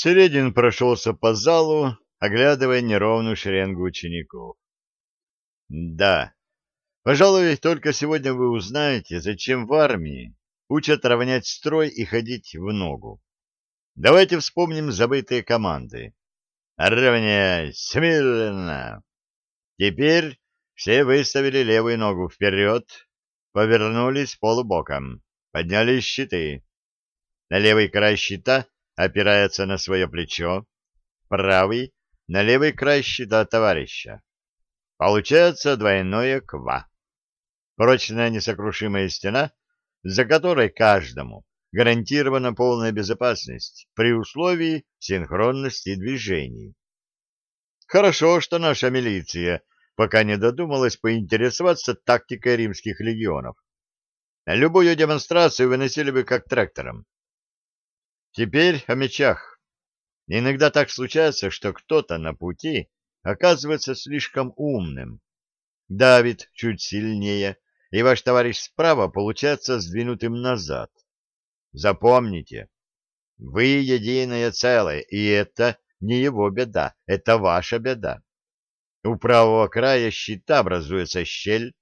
Середин прошелся по залу, оглядывая неровную шеренгу учеников. Да, пожалуй, только сегодня вы узнаете, зачем в армии учат равнять строй и ходить в ногу. Давайте вспомним забытые команды. Равняй, смирно. Теперь все выставили левую ногу вперед, повернулись полубоком, подняли щиты. На левый край щита опирается на свое плечо, правый — на левый край щита товарища. Получается двойное ква. Прочная несокрушимая стена, за которой каждому гарантирована полная безопасность при условии синхронности движений. Хорошо, что наша милиция пока не додумалась поинтересоваться тактикой римских легионов. Любую демонстрацию выносили бы как трактором. Теперь о мечах. Иногда так случается, что кто-то на пути оказывается слишком умным. Давит чуть сильнее, и ваш товарищ справа получается сдвинутым назад. Запомните, вы единое целое, и это не его беда, это ваша беда. У правого края щита образуется щель,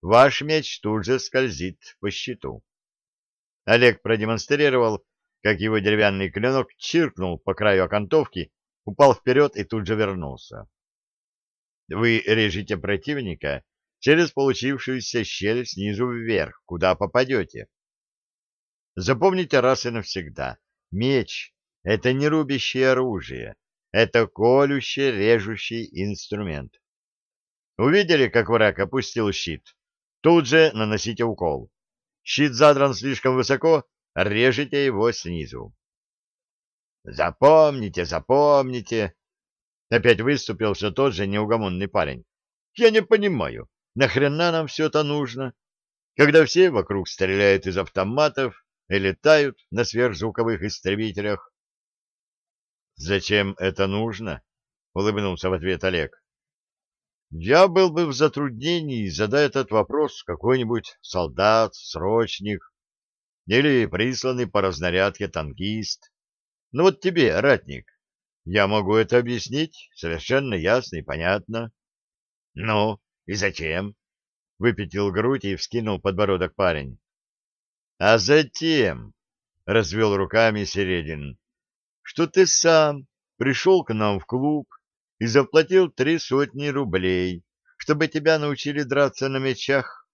ваш меч тут же скользит по щиту. Олег продемонстрировал, как его деревянный клинок чиркнул по краю окантовки, упал вперед и тут же вернулся. Вы режете противника через получившуюся щель снизу вверх, куда попадете. Запомните раз и навсегда, меч — это не рубящее оружие, это колющий, режущий инструмент. Увидели, как враг опустил щит? Тут же наносите укол. Щит задран слишком высоко, режете его снизу. Запомните, запомните. Опять выступил все тот же неугомонный парень. Я не понимаю, нахрена нам все это нужно, когда все вокруг стреляют из автоматов и летают на сверхзвуковых истребителях? Зачем это нужно? улыбнулся в ответ Олег. Я был бы в затруднении, задая этот вопрос какой-нибудь солдат, срочник или присланный по разнарядке танкист. Ну вот тебе, ратник, я могу это объяснить совершенно ясно и понятно. Ну, и зачем? Выпятил грудь и вскинул подбородок парень. А затем, развел руками Середин, что ты сам пришел к нам в клуб и заплатил три сотни рублей, чтобы тебя научили драться на мечах.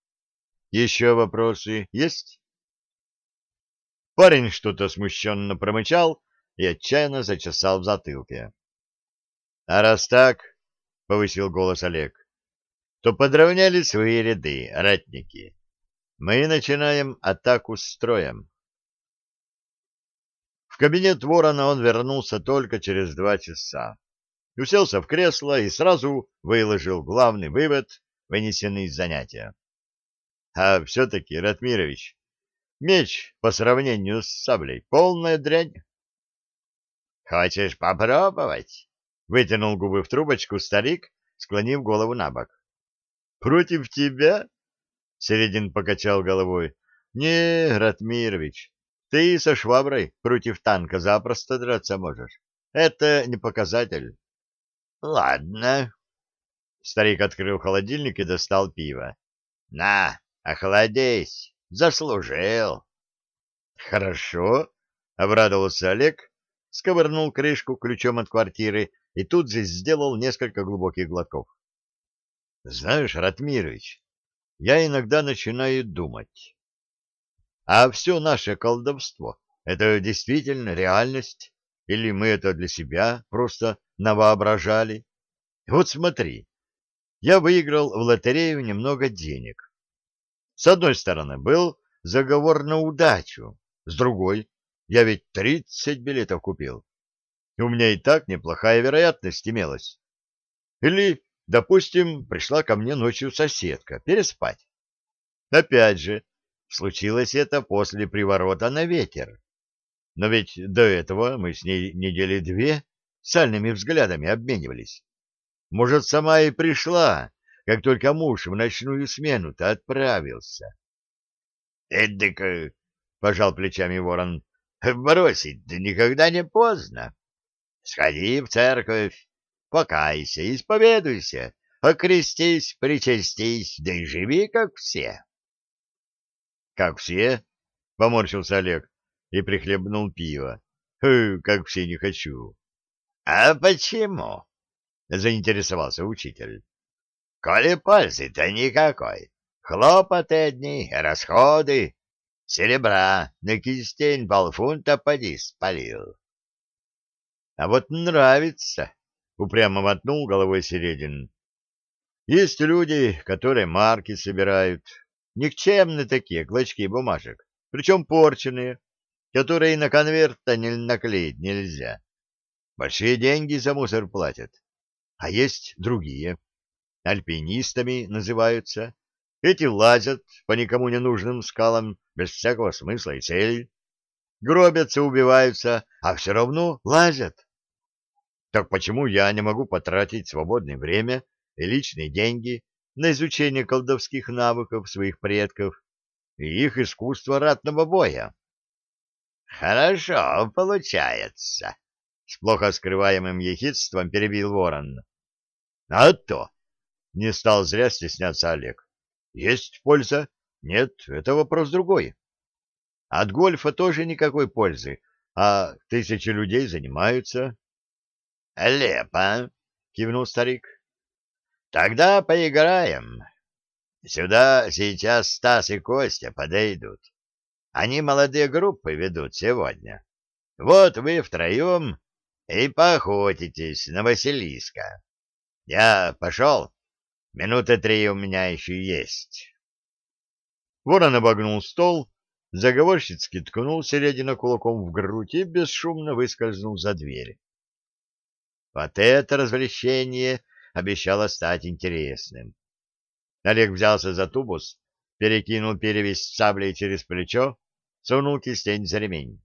Еще вопросы есть? Парень что-то смущенно промычал и отчаянно зачесал в затылке. — А раз так, — повысил голос Олег, — то подровняли свои ряды, ратники. Мы начинаем атаку строем. В кабинет ворона он вернулся только через два часа. Уселся в кресло и сразу выложил главный вывод, вынесенный из занятия. А все-таки, Ратмирович, Меч по сравнению с саблей — полная дрянь. — Хочешь попробовать? — вытянул губы в трубочку старик, склонив голову на бок. — Против тебя? — Середин покачал головой. — Не, Ратмирович, ты со шваброй против танка запросто драться можешь. Это не показатель. — Ладно. Старик открыл холодильник и достал пиво. — На, охладейся. Заслужил. Хорошо, обрадовался Олег, сковырнул крышку ключом от квартиры и тут же сделал несколько глубоких глотков. Знаешь, Ратмирович, я иногда начинаю думать. А все наше колдовство — это действительно реальность? Или мы это для себя просто навоображали? Вот смотри, я выиграл в лотерею немного денег. С одной стороны, был заговор на удачу, с другой, я ведь тридцать билетов купил. У меня и так неплохая вероятность имелась. Или, допустим, пришла ко мне ночью соседка переспать. Опять же, случилось это после приворота на ветер. Но ведь до этого мы с ней недели две сальными взглядами обменивались. Может, сама и пришла, как только муж в ночную смену-то отправился. — Эдак, — пожал плечами ворон, Бросить да никогда не поздно. Сходи в церковь, покайся, исповедуйся, окрестись, причастись, да и живи, как все. — Как все? — поморщился Олег и прихлебнул пиво. — Как все не хочу. — А почему? — заинтересовался учитель. — Коли пользы-то никакой. Хлопоты одни, расходы. Серебра на кистень полфунта поди спалил. — А вот нравится, — упрямо мотнул головой Середин. — Есть люди, которые марки собирают, никчемные такие клочки бумажек, причем порченные, которые на конверт-то не наклеить нельзя. Большие деньги за мусор платят. А есть другие. Альпинистами называются. Эти лазят по никому не нужным скалам без всякого смысла и цели. Гробятся, убиваются, а все равно лазят. Так почему я не могу потратить свободное время и личные деньги на изучение колдовских навыков своих предков и их искусства ратного боя? Хорошо получается, с плохо скрываемым ехидством перебил ворон. А то! Не стал зря стесняться Олег. Есть польза? Нет, это вопрос другой. От гольфа тоже никакой пользы, а тысячи людей занимаются. — Лепо, — кивнул старик. — Тогда поиграем. Сюда сейчас Стас и Костя подойдут. Они молодые группы ведут сегодня. Вот вы втроем и поохотитесь на Василиска. Я пошел. Минуты три у меня еще есть. Ворон обогнул стол, заговорщицки ткнул середина кулаком в грудь и бесшумно выскользнул за дверь. Вот это развлечение обещало стать интересным. Олег взялся за тубус, перекинул перевязь саблей через плечо, сунул кистень за ремень.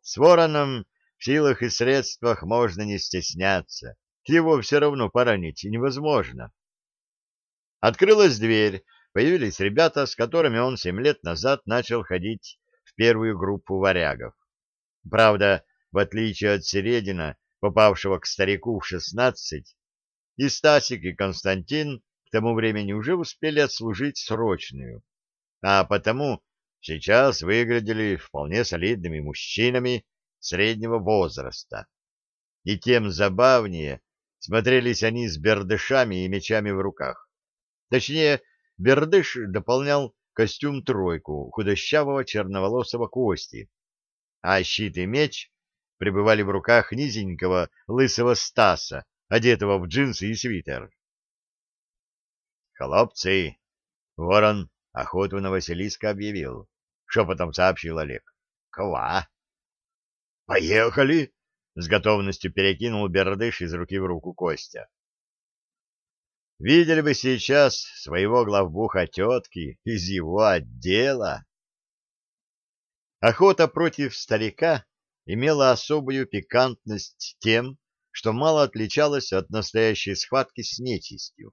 С вороном в силах и средствах можно не стесняться, его все равно поранить невозможно. Открылась дверь, появились ребята, с которыми он семь лет назад начал ходить в первую группу варягов. Правда, в отличие от Середина, попавшего к старику в шестнадцать, и Стасик, и Константин к тому времени уже успели отслужить срочную, а потому сейчас выглядели вполне солидными мужчинами среднего возраста. И тем забавнее смотрелись они с бердышами и мечами в руках. Точнее, бердыш дополнял костюм-тройку худощавого черноволосого Кости, а щит и меч пребывали в руках низенького лысого Стаса, одетого в джинсы и свитер. «Хлопцы!» — ворон охоту на Василиска объявил. Шепотом сообщил Олег. «Ква!» «Поехали!» — с готовностью перекинул бердыш из руки в руку Костя. Видели бы сейчас своего главбуха тетки из его отдела. Охота против старика имела особую пикантность тем, что мало отличалась от настоящей схватки с нечистью.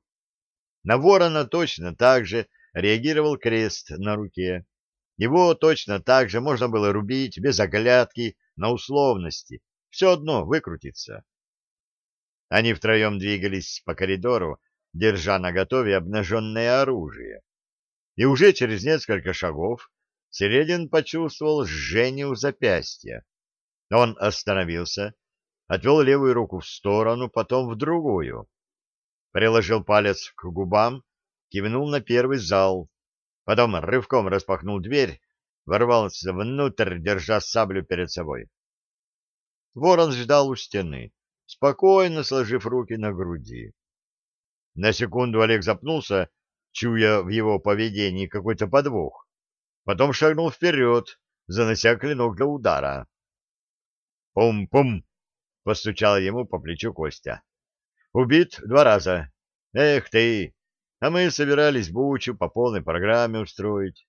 На ворона точно так же реагировал крест на руке. Его точно так же можно было рубить без оглядки на условности. Все одно выкрутиться. Они втроем двигались по коридору, держа наготове обнаженное оружие. И уже через несколько шагов Середин почувствовал жжение у запястья. Он остановился, отвел левую руку в сторону, потом в другую. Приложил палец к губам, кивнул на первый зал, потом рывком распахнул дверь, ворвался внутрь, держа саблю перед собой. Ворон ждал у стены, спокойно сложив руки на груди. На секунду Олег запнулся, чуя в его поведении какой-то подвох. Потом шагнул вперед, занося клинок для удара. «Пум-пум!» — постучал ему по плечу Костя. «Убит два раза. Эх ты! А мы собирались бучу по полной программе устроить».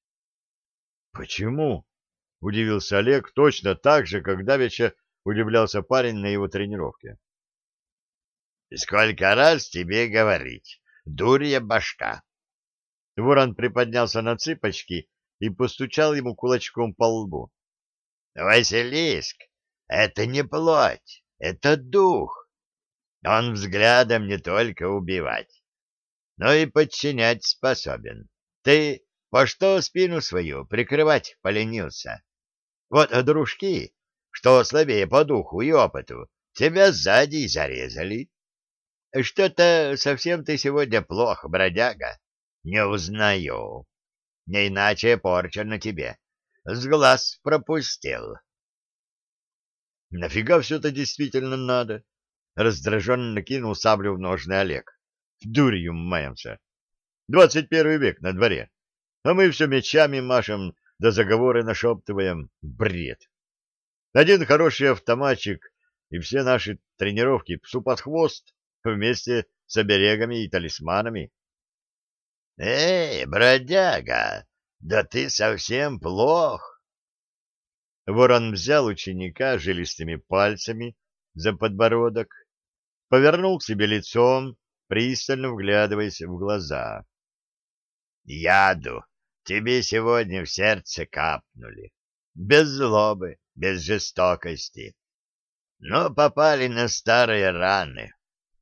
«Почему?» — удивился Олег точно так же, как давеча удивлялся парень на его тренировке. Сколько раз тебе говорить, дурья башка. Ворон приподнялся на цыпочки и постучал ему кулачком по лбу. Василиск — это не плоть, это дух. Он взглядом не только убивать, но и подчинять способен. Ты по что спину свою прикрывать поленился? Вот дружки, что слабее по духу и опыту, тебя сзади зарезали. Что-то совсем ты сегодня плохо, бродяга. Не узнаю. Не иначе порча на тебе. С глаз пропустил. Нафига все это действительно надо? Раздраженно накинул саблю в ножны Олег. Дурью маемся. Двадцать первый век на дворе. А мы все мечами машем, да заговоры нашептываем. Бред. Один хороший автоматчик, и все наши тренировки псу под хвост вместе с оберегами и талисманами. — Эй, бродяга, да ты совсем плох. Ворон взял ученика жилистыми пальцами за подбородок, повернул к себе лицом, пристально вглядываясь в глаза. — Яду тебе сегодня в сердце капнули. Без злобы, без жестокости. Но попали на старые раны.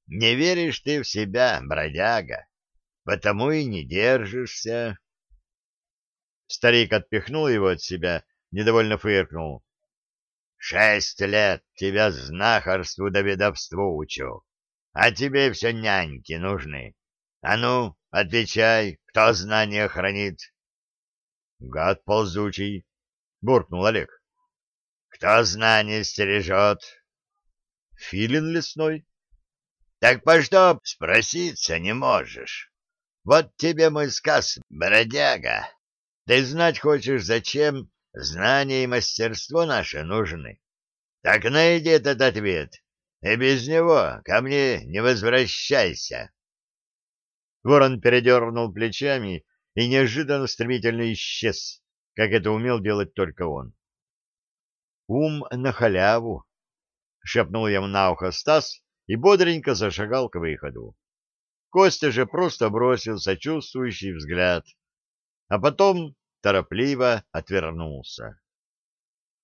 Не веришь ты в себя, бродяга, потому и не держишься. Старик отпихнул его от себя, недовольно фыркнул. — Шесть лет тебя знахарству да ведовству учу, а тебе все няньки нужны. А ну, отвечай, кто знания хранит? — Гад ползучий, — буркнул Олег. — Кто знания стережет? — Филин лесной. — Так по что спроситься не можешь? Вот тебе мой сказ, бродяга. Ты знать хочешь, зачем знания и мастерство наши нужны? Так найди этот ответ, и без него ко мне не возвращайся. Ворон передернул плечами и неожиданно стремительно исчез, как это умел делать только он. «Ум на халяву!» — шепнул ему на ухо Стас и бодренько зашагал к выходу. Костя же просто бросил сочувствующий взгляд, а потом торопливо отвернулся.